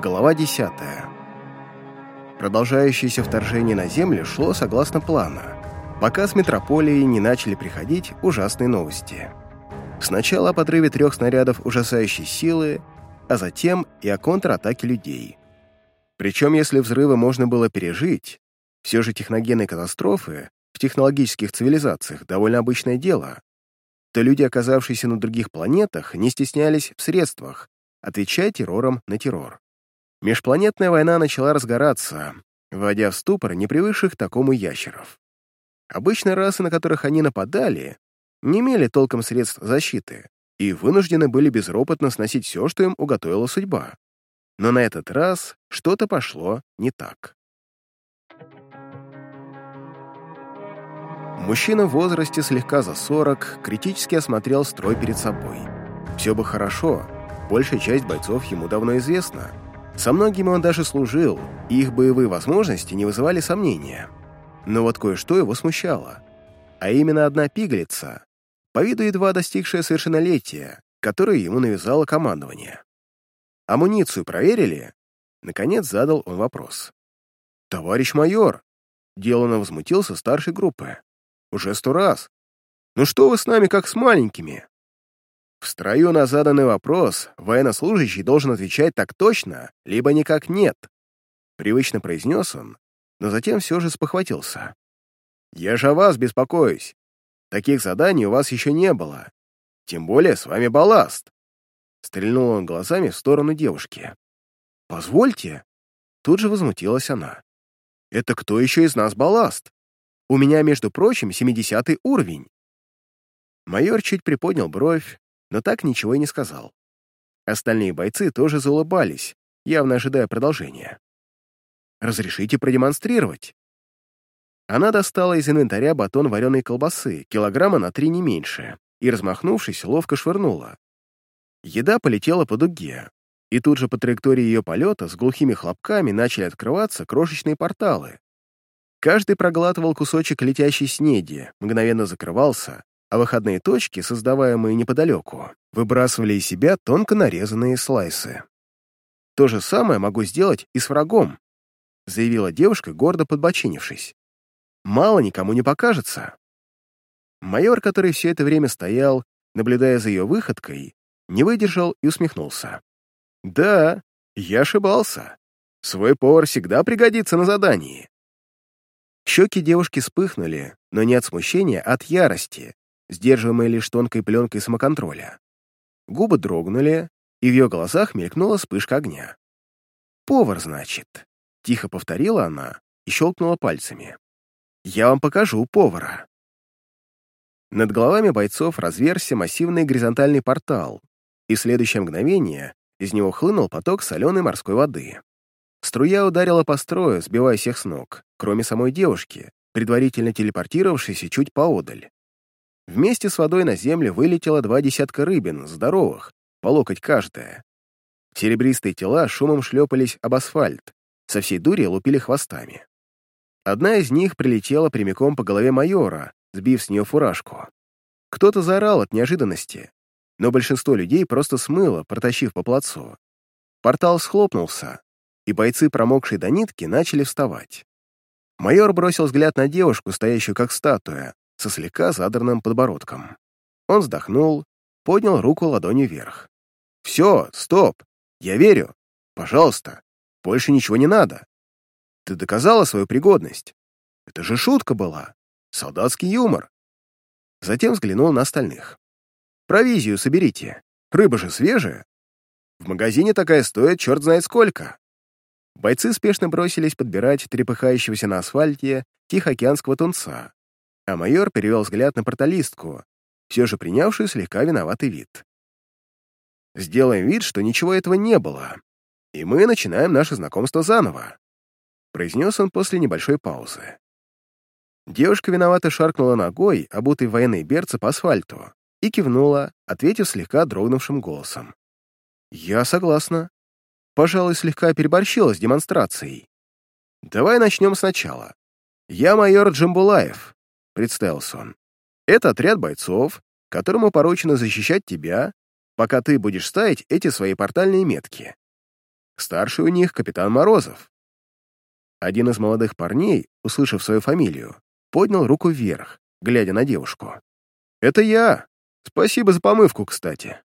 Глава 10. Продолжающееся вторжение на Землю шло согласно плану, пока с метрополии не начали приходить ужасные новости. Сначала о подрыве трех снарядов ужасающей силы, а затем и о контратаке людей. Причем, если взрывы можно было пережить, все же техногенные катастрофы в технологических цивилизациях довольно обычное дело, то люди, оказавшиеся на других планетах, не стеснялись в средствах, отвечая террором на террор. Межпланетная война начала разгораться, вводя в ступор непривыкших такому ящеров. Обычно расы, на которых они нападали, не имели толком средств защиты и вынуждены были безропотно сносить все, что им уготовила судьба. Но на этот раз что-то пошло не так. Мужчина в возрасте слегка за 40 критически осмотрел строй перед собой. Все бы хорошо, большая часть бойцов ему давно известна, со многими он даже служил, и их боевые возможности не вызывали сомнения. Но вот кое-что его смущало. А именно одна пигалица, по виду едва достигшая совершеннолетия, которую ему навязало командование. «Амуницию проверили?» Наконец задал он вопрос. «Товарищ майор!» Делано возмутился старшей группы. «Уже сто раз. Ну что вы с нами, как с маленькими?» В строю на заданный вопрос военнослужащий должен отвечать так точно, либо никак нет. Привычно произнес он, но затем все же спохватился. «Я же о вас беспокоюсь. Таких заданий у вас еще не было. Тем более с вами балласт». Стрельнул он глазами в сторону девушки. «Позвольте». Тут же возмутилась она. «Это кто еще из нас балласт? У меня, между прочим, 70 уровень». Майор чуть приподнял бровь, но так ничего и не сказал. Остальные бойцы тоже заулыбались, явно ожидая продолжения. «Разрешите продемонстрировать?» Она достала из инвентаря батон вареной колбасы, килограмма на три не меньше, и, размахнувшись, ловко швырнула. Еда полетела по дуге, и тут же по траектории ее полета с глухими хлопками начали открываться крошечные порталы. Каждый проглатывал кусочек летящей снеди, мгновенно закрывался, а выходные точки, создаваемые неподалеку, выбрасывали из себя тонко нарезанные слайсы. «То же самое могу сделать и с врагом», заявила девушка, гордо подбочинившись. «Мало никому не покажется». Майор, который все это время стоял, наблюдая за ее выходкой, не выдержал и усмехнулся. «Да, я ошибался. Свой повар всегда пригодится на задании». Щеки девушки вспыхнули, но не от смущения, а от ярости, сдерживаемой лишь тонкой пленкой самоконтроля. Губы дрогнули, и в ее глазах мелькнула вспышка огня. «Повар, значит», — тихо повторила она и щелкнула пальцами. «Я вам покажу повара». Над головами бойцов разверся массивный горизонтальный портал, и в следующее мгновение из него хлынул поток соленой морской воды. Струя ударила по строю, сбивая всех с ног, кроме самой девушки, предварительно телепортировавшейся чуть поодаль. Вместе с водой на землю вылетело два десятка рыбин, здоровых, по локоть каждая. Серебристые тела шумом шлепались об асфальт, со всей дури лупили хвостами. Одна из них прилетела прямиком по голове майора, сбив с нее фуражку. Кто-то заорал от неожиданности, но большинство людей просто смыло, протащив по плацу. Портал схлопнулся, и бойцы, промокшие до нитки, начали вставать. Майор бросил взгляд на девушку, стоящую как статуя, со слегка задранным подбородком. Он вздохнул, поднял руку ладонью вверх. «Все, стоп! Я верю! Пожалуйста, больше ничего не надо. Ты доказала свою пригодность. Это же шутка была. Солдатский юмор». Затем взглянул на остальных. «Провизию соберите. Рыба же свежая. В магазине такая стоит черт знает сколько». Бойцы спешно бросились подбирать трепыхающегося на асфальте тихоокеанского тунца, а майор перевел взгляд на порталистку, все же принявшую слегка виноватый вид. «Сделаем вид, что ничего этого не было, и мы начинаем наше знакомство заново», произнес он после небольшой паузы. Девушка виновато шаркнула ногой, обутой в военной берцы по асфальту, и кивнула, ответив слегка дрогнувшим голосом. «Я согласна. Пожалуй, слегка переборщила с демонстрацией. Давай начнем сначала. Я майор Джамбулаев, представился он. «Это отряд бойцов, которому поручено защищать тебя, пока ты будешь ставить эти свои портальные метки. старший у них капитан Морозов. Один из молодых парней, услышав свою фамилию, поднял руку вверх, глядя на девушку. «Это я! Спасибо за помывку, кстати!»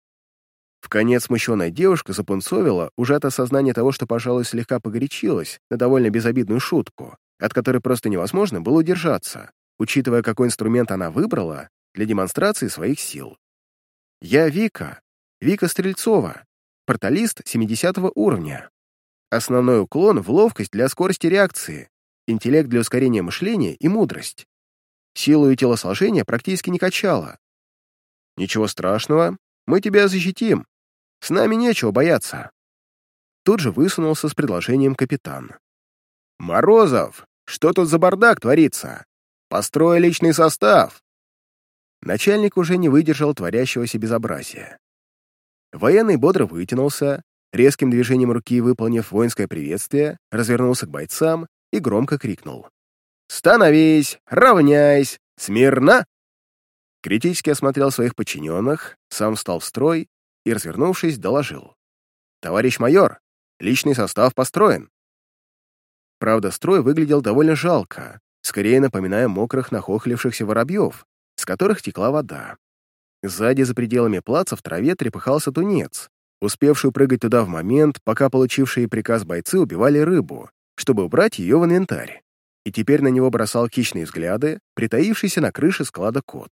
В конец смущенная девушка запунцовила уже от осознания того, что, пожалуй, слегка погорячилась на довольно безобидную шутку, от которой просто невозможно было удержаться, учитывая, какой инструмент она выбрала для демонстрации своих сил. «Я Вика, Вика Стрельцова, порталист 70 уровня. Основной уклон в ловкость для скорости реакции, интеллект для ускорения мышления и мудрость. Силу и телосложение практически не качала. Ничего страшного, мы тебя защитим. С нами нечего бояться. Тут же высунулся с предложением капитан. «Морозов, что тут за бардак творится? Построй личный состав!» Начальник уже не выдержал творящегося безобразия. Военный бодро вытянулся, резким движением руки выполнив воинское приветствие, развернулся к бойцам и громко крикнул. «Становись! Равняйсь! Смирно!» Критически осмотрел своих подчиненных, сам встал в строй и, развернувшись, доложил. «Товарищ майор, личный состав построен». Правда, строй выглядел довольно жалко, скорее напоминая мокрых нахохлившихся воробьев, с которых текла вода. Сзади, за пределами плаца, в траве трепыхался тунец, успевший прыгать туда в момент, пока получившие приказ бойцы убивали рыбу, чтобы убрать ее в инвентарь. И теперь на него бросал хищные взгляды, притаившийся на крыше склада кот.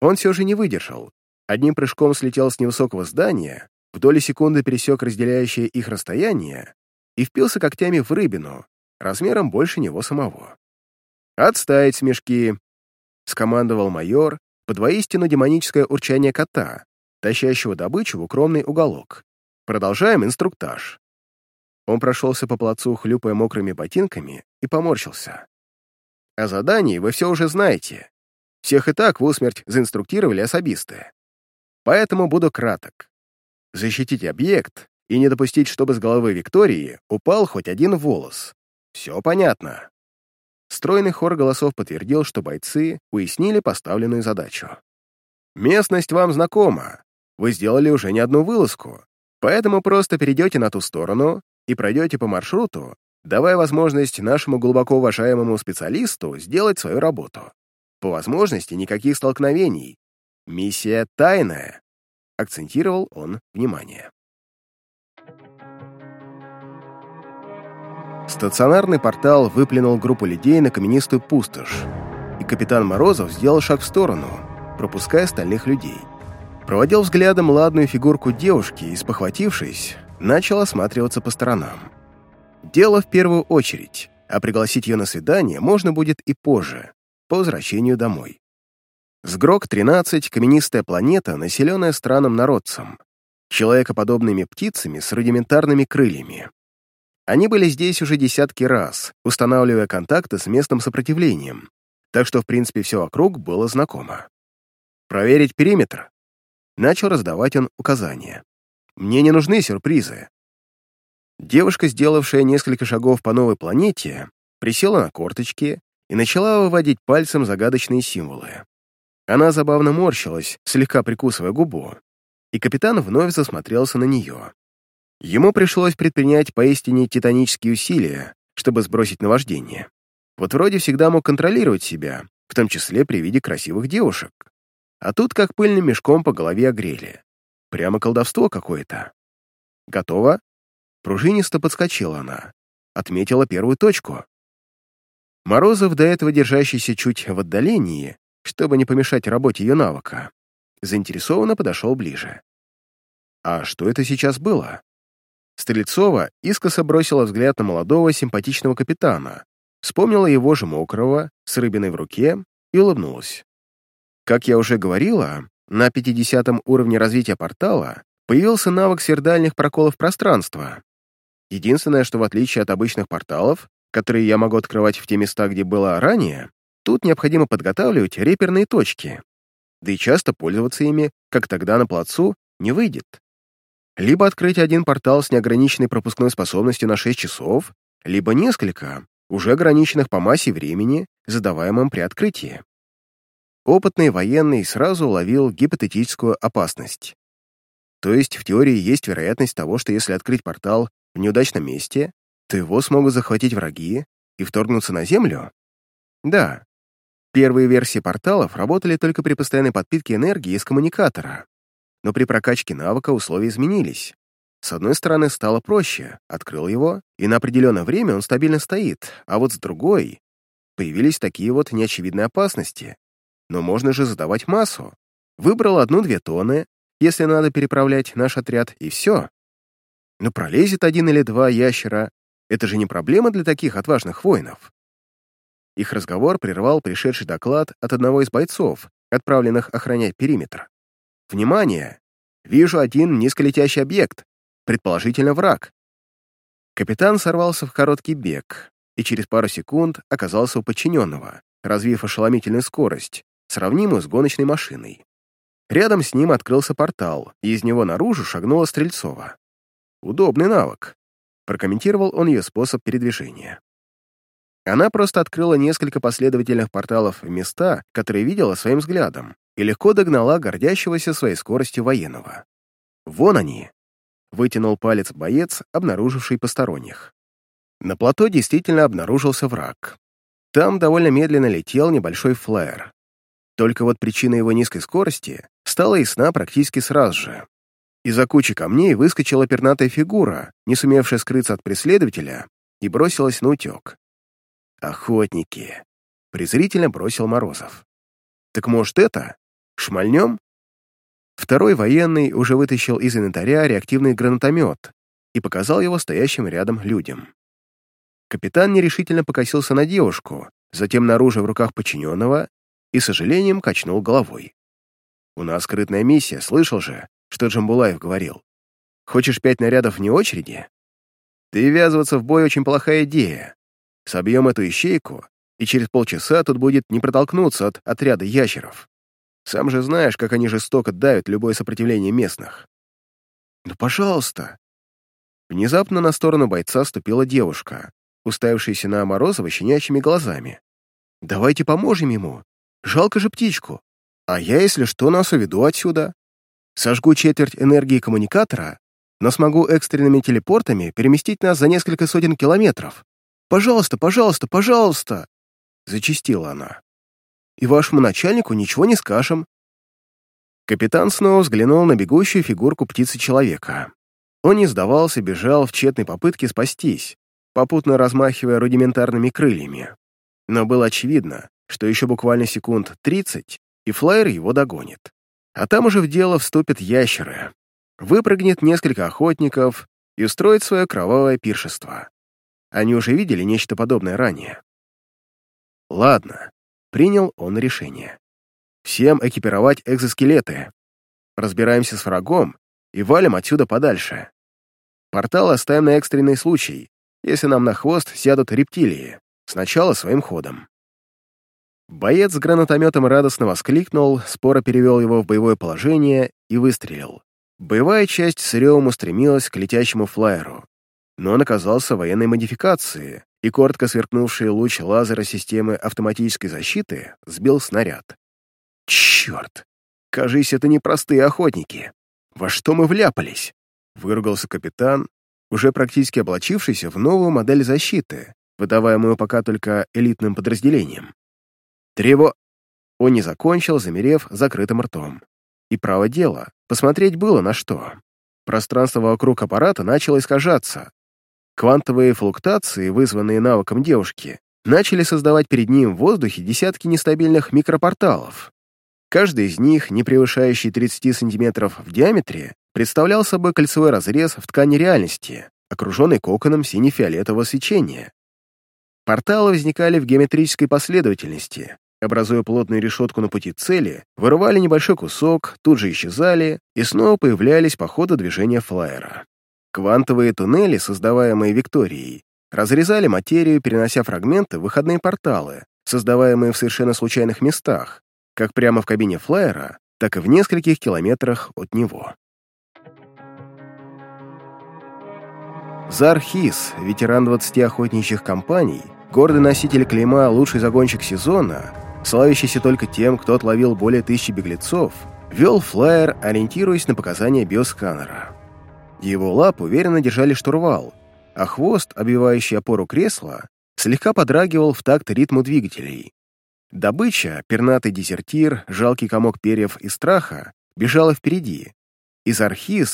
Он все же не выдержал. Одним прыжком слетел с невысокого здания, в доли секунды пересек разделяющее их расстояние и впился когтями в рыбину, размером больше него самого. «Отставить смешки!» — скомандовал майор под воистину демоническое урчание кота, тащащего добычу в укромный уголок. «Продолжаем инструктаж». Он прошелся по плацу, хлюпая мокрыми ботинками, и поморщился. «О задании вы все уже знаете. Всех и так в усмерть заинструктировали особисты. Поэтому буду краток. Защитить объект и не допустить, чтобы с головы Виктории упал хоть один волос. Все понятно. Стройный хор голосов подтвердил, что бойцы уяснили поставленную задачу. «Местность вам знакома. Вы сделали уже не одну вылазку, поэтому просто перейдете на ту сторону и пройдете по маршруту, давая возможность нашему глубоко уважаемому специалисту сделать свою работу. По возможности никаких столкновений. Миссия тайная, акцентировал он внимание. Стационарный портал выплюнул группу людей на каменистую пустошь, и капитан Морозов сделал шаг в сторону, пропуская остальных людей. Проводил взглядом ладную фигурку девушки и, спохватившись, начал осматриваться по сторонам. Дело в первую очередь, а пригласить ее на свидание можно будет и позже, по возвращению домой. Сгрок-13 — каменистая планета, населенная странным народцем, человекоподобными птицами с рудиментарными крыльями. Они были здесь уже десятки раз, устанавливая контакты с местным сопротивлением, так что, в принципе, все вокруг было знакомо. «Проверить периметр», — начал раздавать он указания. «Мне не нужны сюрпризы». Девушка, сделавшая несколько шагов по новой планете, присела на корточки и начала выводить пальцем загадочные символы. Она забавно морщилась, слегка прикусывая губу, и капитан вновь засмотрелся на нее. Ему пришлось предпринять поистине титанические усилия, чтобы сбросить наваждение. Вот вроде всегда мог контролировать себя, в том числе при виде красивых девушек. А тут как пыльным мешком по голове огрели. Прямо колдовство какое-то. Готово? Пружинисто подскочила она. Отметила первую точку. Морозов, до этого держащийся чуть в отдалении, чтобы не помешать работе ее навыка, заинтересованно подошел ближе. А что это сейчас было? Стрельцова искоса бросила взгляд на молодого симпатичного капитана, вспомнила его же мокрого, с рыбиной в руке и улыбнулась. Как я уже говорила, на 50 уровне развития портала появился навык сердальных проколов пространства. Единственное, что в отличие от обычных порталов, которые я могу открывать в те места, где было ранее, тут необходимо подготавливать реперные точки. Да и часто пользоваться ими, как тогда на плацу, не выйдет. Либо открыть один портал с неограниченной пропускной способностью на 6 часов, либо несколько, уже ограниченных по массе времени, задаваемым при открытии. Опытный военный сразу уловил гипотетическую опасность. То есть в теории есть вероятность того, что если открыть портал в неудачном месте, то его смогут захватить враги и вторгнуться на Землю? Да. Первые версии порталов работали только при постоянной подпитке энергии из коммуникатора, но при прокачке навыка условия изменились. С одной стороны, стало проще, открыл его, и на определенное время он стабильно стоит, а вот с другой появились такие вот неочевидные опасности. Но можно же задавать массу. Выбрал одну-две тонны, если надо переправлять наш отряд, и все. Но пролезет один или два ящера. Это же не проблема для таких отважных воинов. Их разговор прервал пришедший доклад от одного из бойцов, отправленных охранять периметр. «Внимание! Вижу один низколетящий объект предположительно враг. Капитан сорвался в короткий бег и через пару секунд оказался у подчиненного, развив ошеломительную скорость, сравнимую с гоночной машиной. Рядом с ним открылся портал, и из него наружу шагнула Стрельцова. «Удобный навык», — прокомментировал он ее способ передвижения. Она просто открыла несколько последовательных порталов в места, которые видела своим взглядом, и легко догнала гордящегося своей скоростью военного. Вон они, вытянул палец боец, обнаруживший посторонних. На плато действительно обнаружился враг. Там довольно медленно летел небольшой флайер. Только вот причина его низкой скорости стала ясна практически сразу же. Из-за кучи камней выскочила пернатая фигура, не сумевшая скрыться от преследователя, и бросилась на утек. «Охотники!» — презрительно бросил Морозов. «Так может это? Шмальнем?» Второй военный уже вытащил из инвентаря реактивный гранатомет и показал его стоящим рядом людям. Капитан нерешительно покосился на девушку, затем на оружие в руках подчиненного и, с сожалением, качнул головой. «У нас скрытная миссия, слышал же, что Джамбулаев говорил. Хочешь пять нарядов вне очереди? Ты ввязываться в бой очень плохая идея. Собьем эту ищейку, и через полчаса тут будет не протолкнуться от отряда ящеров. Сам же знаешь, как они жестоко давят любое сопротивление местных. «Ну, пожалуйста!» Внезапно на сторону бойца ступила девушка, уставившаяся на Морозова щенячьими глазами. «Давайте поможем ему. Жалко же птичку. А я, если что, нас уведу отсюда. Сожгу четверть энергии коммуникатора, но смогу экстренными телепортами переместить нас за несколько сотен километров. Пожалуйста, пожалуйста, пожалуйста!» Зачистила она и вашему начальнику ничего не скажем». Капитан снова взглянул на бегущую фигурку птицы-человека. Он не сдавался, бежал в тщетной попытке спастись, попутно размахивая рудиментарными крыльями. Но было очевидно, что еще буквально секунд 30, и флайер его догонит. А там уже в дело вступят ящеры. Выпрыгнет несколько охотников и устроит свое кровавое пиршество. Они уже видели нечто подобное ранее. Ладно, Принял он решение. Всем экипировать экзоскелеты. Разбираемся с врагом и валим отсюда подальше. Портал оставим на экстренный случай, если нам на хвост сядут рептилии. Сначала своим ходом. Боец с гранатометом радостно воскликнул, споро перевел его в боевое положение и выстрелил. Боевая часть с ревом устремилась к летящему флайеру, но он оказался военной модификации, и коротко сверкнувший луч лазера системы автоматической защиты сбил снаряд. «Черт! Кажись, это не простые охотники. Во что мы вляпались?» — выругался капитан, уже практически облачившийся в новую модель защиты, выдаваемую пока только элитным подразделением. «Трево...» Он не закончил, замерев закрытым ртом. И право дело, посмотреть было на что. Пространство вокруг аппарата начало искажаться, Квантовые флуктуации, вызванные навыком девушки, начали создавать перед ним в воздухе десятки нестабильных микропорталов. Каждый из них, не превышающий 30 сантиметров в диаметре, представлял собой кольцевой разрез в ткани реальности, окруженный коконом сине-фиолетового свечения. Порталы возникали в геометрической последовательности, образуя плотную решетку на пути цели, вырывали небольшой кусок, тут же исчезали и снова появлялись по ходу движения флайера. Квантовые туннели, создаваемые Викторией, разрезали материю, перенося фрагменты в выходные порталы, создаваемые в совершенно случайных местах, как прямо в кабине флайера, так и в нескольких километрах от него. Зархис, ветеран 20 охотничьих компаний, гордый носитель клейма «Лучший загонщик сезона», славящийся только тем, кто отловил более тысячи беглецов, вел флайер, ориентируясь на показания биосканера. Его лап уверенно держали штурвал, а хвост, обвивающий опору кресла, слегка подрагивал в такт ритму двигателей. Добыча, пернатый дезертир, жалкий комок перьев и страха, бежала впереди. И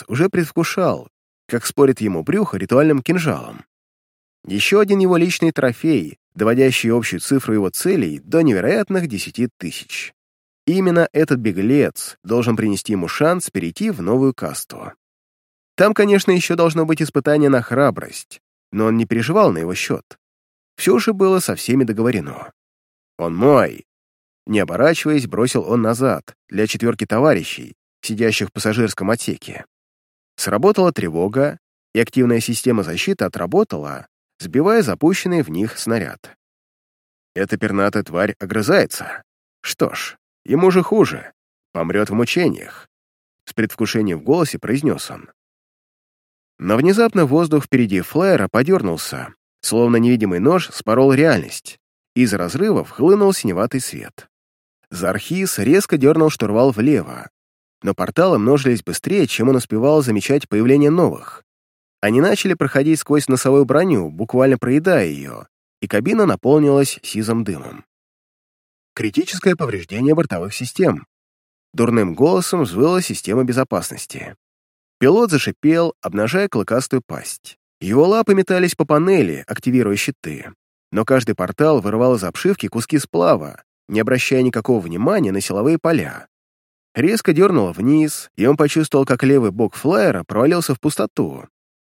уже предвкушал, как спорит ему брюхо ритуальным кинжалом. Еще один его личный трофей, доводящий общую цифру его целей до невероятных десяти тысяч. Именно этот беглец должен принести ему шанс перейти в новую касту. Там, конечно, еще должно быть испытание на храбрость, но он не переживал на его счет. Все же было со всеми договорено. «Он мой!» Не оборачиваясь, бросил он назад, для четверки товарищей, сидящих в пассажирском отсеке. Сработала тревога, и активная система защиты отработала, сбивая запущенный в них снаряд. Эта пернатая тварь огрызается. Что ж, ему же хуже. Помрет в мучениях. С предвкушением в голосе произнес он. Но внезапно воздух впереди флайера подернулся, словно невидимый нож спорол реальность. Из разрывов хлынул синеватый свет. Зархис резко дернул штурвал влево, но порталы множились быстрее, чем он успевал замечать появление новых. Они начали проходить сквозь носовую броню, буквально проедая ее, и кабина наполнилась сизым дымом. Критическое повреждение бортовых систем. Дурным голосом взвыла система безопасности. Пилот зашипел, обнажая клыкастую пасть. Его лапы метались по панели, активируя щиты. Но каждый портал вырывал из обшивки куски сплава, не обращая никакого внимания на силовые поля. Резко дернуло вниз, и он почувствовал, как левый бок флайера провалился в пустоту.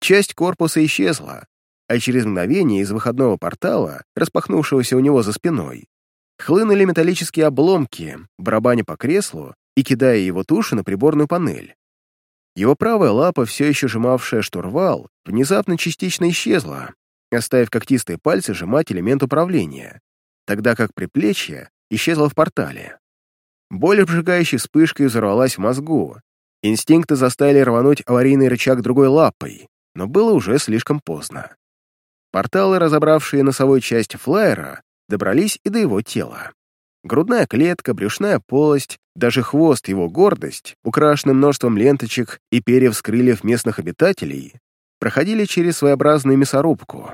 Часть корпуса исчезла, а через мгновение из выходного портала, распахнувшегося у него за спиной, хлынули металлические обломки, барабаня по креслу и кидая его тушу на приборную панель. Его правая лапа, все еще сжимавшая штурвал, внезапно частично исчезла, оставив когтистые пальцы сжимать элемент управления, тогда как приплечье исчезло в портале. Боль обжигающей вспышкой взорвалась в мозгу. Инстинкты заставили рвануть аварийный рычаг другой лапой, но было уже слишком поздно. Порталы, разобравшие носовую часть флайера, добрались и до его тела. Грудная клетка, брюшная полость, даже хвост, его гордость, украшенный множеством ленточек и перьев с крыльев местных обитателей, проходили через своеобразную мясорубку.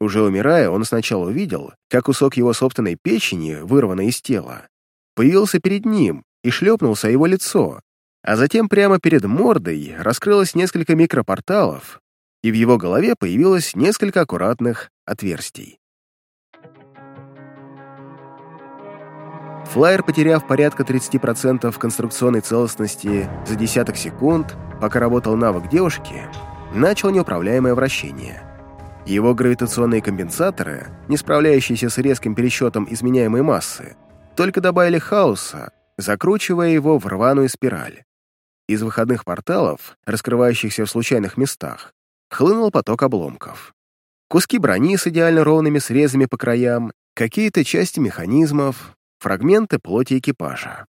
Уже умирая, он сначала увидел, как кусок его собственной печени, вырванный из тела, появился перед ним и шлепнулся его лицо, а затем прямо перед мордой раскрылось несколько микропорталов, и в его голове появилось несколько аккуратных отверстий. Флайер, потеряв порядка 30% конструкционной целостности за десяток секунд, пока работал навык девушки, начал неуправляемое вращение. Его гравитационные компенсаторы, не справляющиеся с резким пересчетом изменяемой массы, только добавили хаоса, закручивая его в рваную спираль. Из выходных порталов, раскрывающихся в случайных местах, хлынул поток обломков. Куски брони с идеально ровными срезами по краям, какие-то части механизмов, фрагменты плоти экипажа.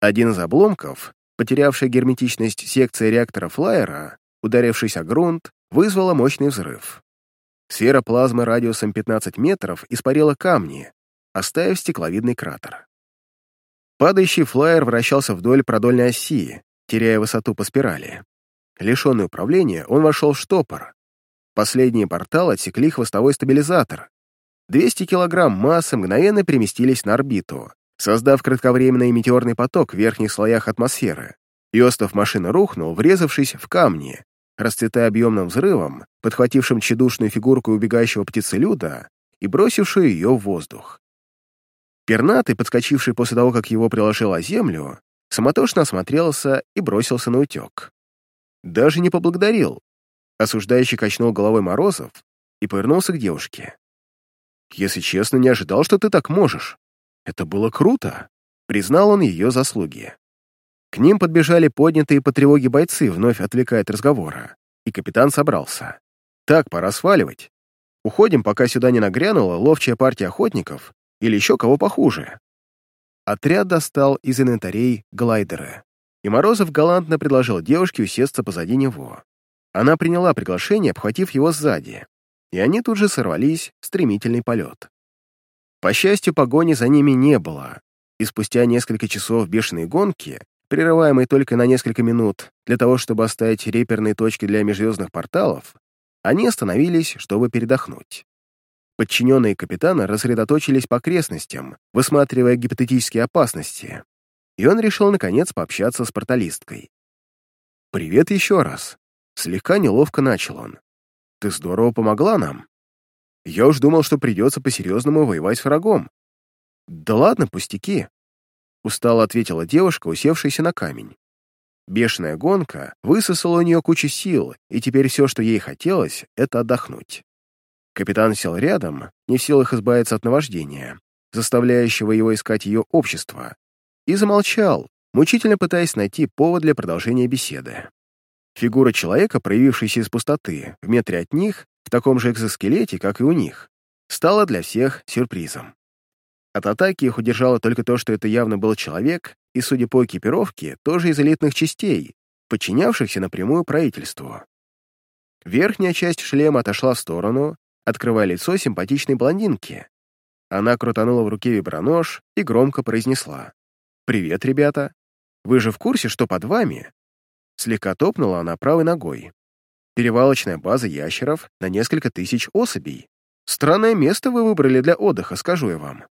Один из обломков, потерявший герметичность секции реактора флайера, ударившись о грунт, вызвала мощный взрыв. Сфера плазмы радиусом 15 метров испарила камни, оставив стекловидный кратер. Падающий флайер вращался вдоль продольной оси, теряя высоту по спирали. Лишенный управления, он вошел в штопор. Последний портал отсекли хвостовой стабилизатор, 200 килограмм массы мгновенно переместились на орбиту, создав кратковременный метеорный поток в верхних слоях атмосферы. И остов машины рухнул, врезавшись в камни, расцветая объемным взрывом, подхватившим тщедушную фигурку убегающего птицелюда и бросившую ее в воздух. Пернатый, подскочивший после того, как его приложило о землю, самотошно осмотрелся и бросился на утек. Даже не поблагодарил. Осуждающий качнул головой Морозов и повернулся к девушке. Если честно, не ожидал, что ты так можешь. Это было круто. Признал он ее заслуги. К ним подбежали поднятые по тревоге бойцы, вновь отвлекая от разговора. И капитан собрался. Так, пора сваливать. Уходим, пока сюда не нагрянула ловчая партия охотников или еще кого похуже. Отряд достал из инвентарей глайдеры, и Морозов галантно предложил девушке усесться позади него. Она приняла приглашение, обхватив его сзади и они тут же сорвались в стремительный полет. По счастью, погони за ними не было, и спустя несколько часов бешеной гонки, прерываемой только на несколько минут для того, чтобы оставить реперные точки для межзвездных порталов, они остановились, чтобы передохнуть. Подчиненные капитана рассредоточились по окрестностям, высматривая гипотетические опасности, и он решил, наконец, пообщаться с порталисткой. «Привет еще раз», — слегка неловко начал он. «Ты здорово помогла нам. Я уж думал, что придется по-серьезному воевать с врагом». «Да ладно, пустяки», — устало ответила девушка, усевшаяся на камень. Бешеная гонка высосала у нее кучу сил, и теперь все, что ей хотелось, это отдохнуть. Капитан сел рядом, не в силах избавиться от наваждения, заставляющего его искать ее общество, и замолчал, мучительно пытаясь найти повод для продолжения беседы. Фигура человека, проявившаяся из пустоты, в метре от них, в таком же экзоскелете, как и у них, стала для всех сюрпризом. От атаки их удержало только то, что это явно был человек, и, судя по экипировке, тоже из элитных частей, подчинявшихся напрямую правительству. Верхняя часть шлема отошла в сторону, открывая лицо симпатичной блондинки. Она крутанула в руке вибронож и громко произнесла. «Привет, ребята! Вы же в курсе, что под вами?» Слегка топнула она правой ногой. Перевалочная база ящеров на несколько тысяч особей. Странное место вы выбрали для отдыха, скажу я вам.